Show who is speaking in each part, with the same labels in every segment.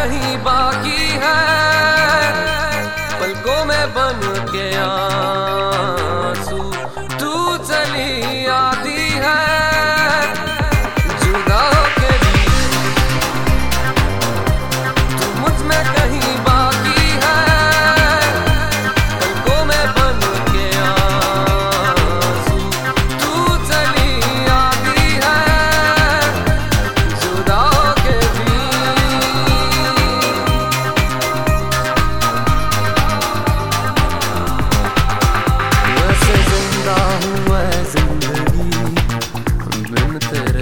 Speaker 1: कहीं बाकी है। पलकों में बन के தெரு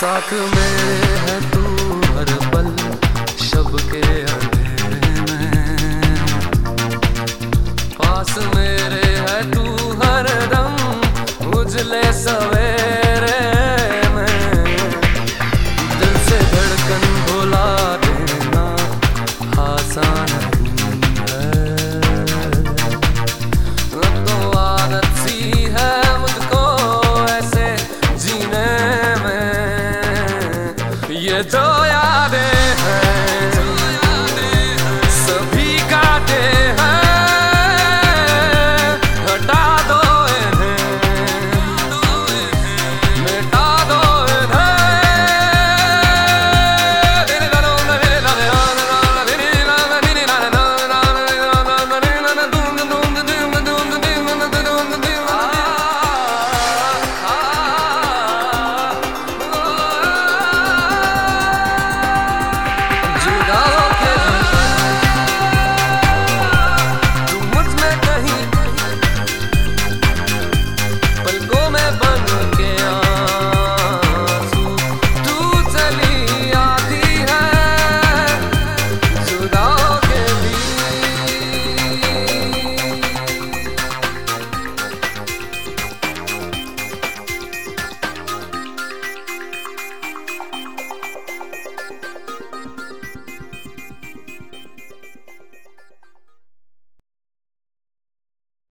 Speaker 1: साथ में है तू हर पल शब के Gdzie to jadę?